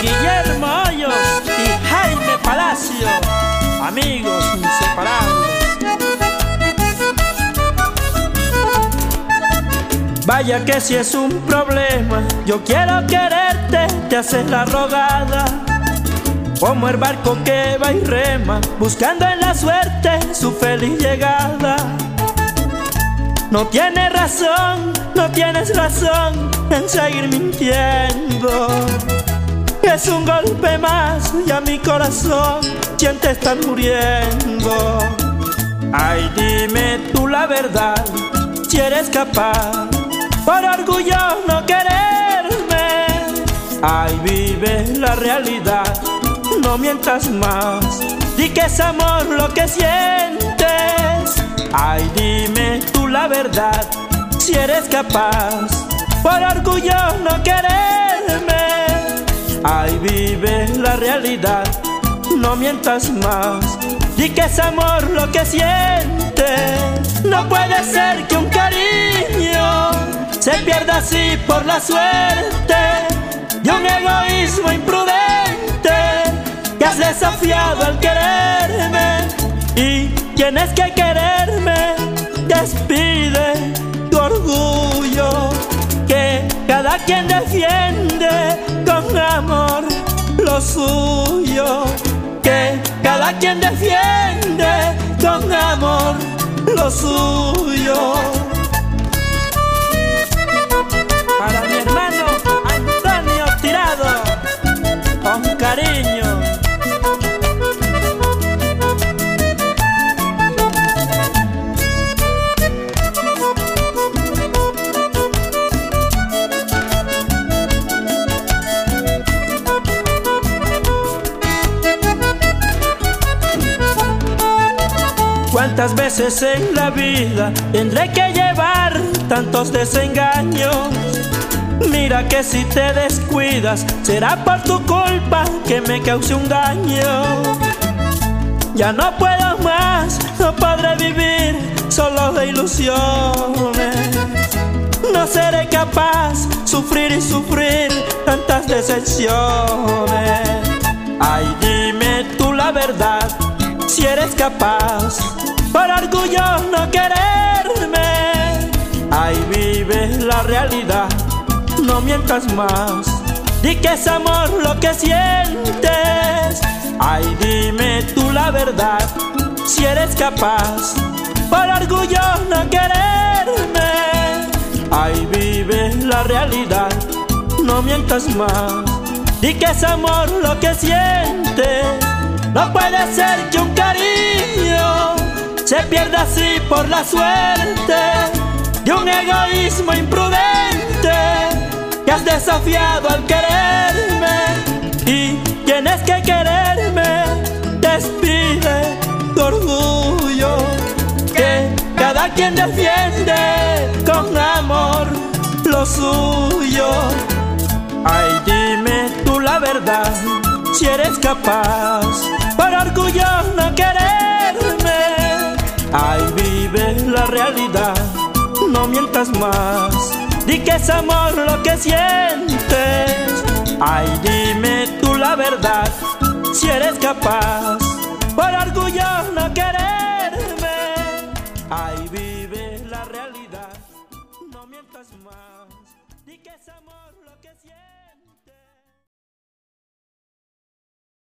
Guillermo Hoyos y Jaime Palacio, amigos inseparables. Vaya que si es un problema, yo quiero te haces la rogada. Como el barco que va y rema, buscando en la suerte su feliz llegada. No tienes razón, no tienes razón en seguir mintiendo. Es un golpe más y a mi corazón siente estar muriendo. Ay, dime tú la verdad, si eres capaz, por orgullo no realidad, no mientas más, di que es amor lo que sientes. Ay, dime tú la verdad, si eres capaz, por orgullo no quererme. Ay, vive la realidad, no mientas más. Di que es amor lo que sientes. No puede ser que un cariño se pierda así por la suerte y un egoísmo imprudente que has desafiado al quererme. Y tienes que quererme, despide tu orgullo que cada quien defiende con amor lo suyo. Que cada quien defiende con amor lo suyo. ¿Cuántas veces en la vida tendré que llevar tantos desengaños? Mira que si te descuidas, será por tu culpa que me cause un daño. Ya no puedo más, no podré vivir solo de ilusiones. No seré capaz sufrir y sufrir tantas decepciones. Ay, dime tú la verdad, si eres capaz, por orgullo no quererme. Ay, vive la realidad, no mientas más. Di que es amor lo que sientes. Ay, dime tú la verdad, si eres capaz, por orgullo no quererme. Ay, vive la realidad, no mientas más. Di que es amor lo que sientes. No puede ser que un cariño se pierda así por la suerte de un egoísmo imprudente que has desafiado al quererme y tienes que quererme. Despide tu orgullo que cada quien defiende con amor lo suyo. Ay, dime tú la verdad, si eres capaz, por orgullo no quererme. Ay, vive la realidad, no mientas más. Di que es amor lo que sientes. Ay, dime tú la verdad, si eres capaz, por orgullo no quererme. Ay, vive la realidad, no mientas más. Di que es amor lo que sientes.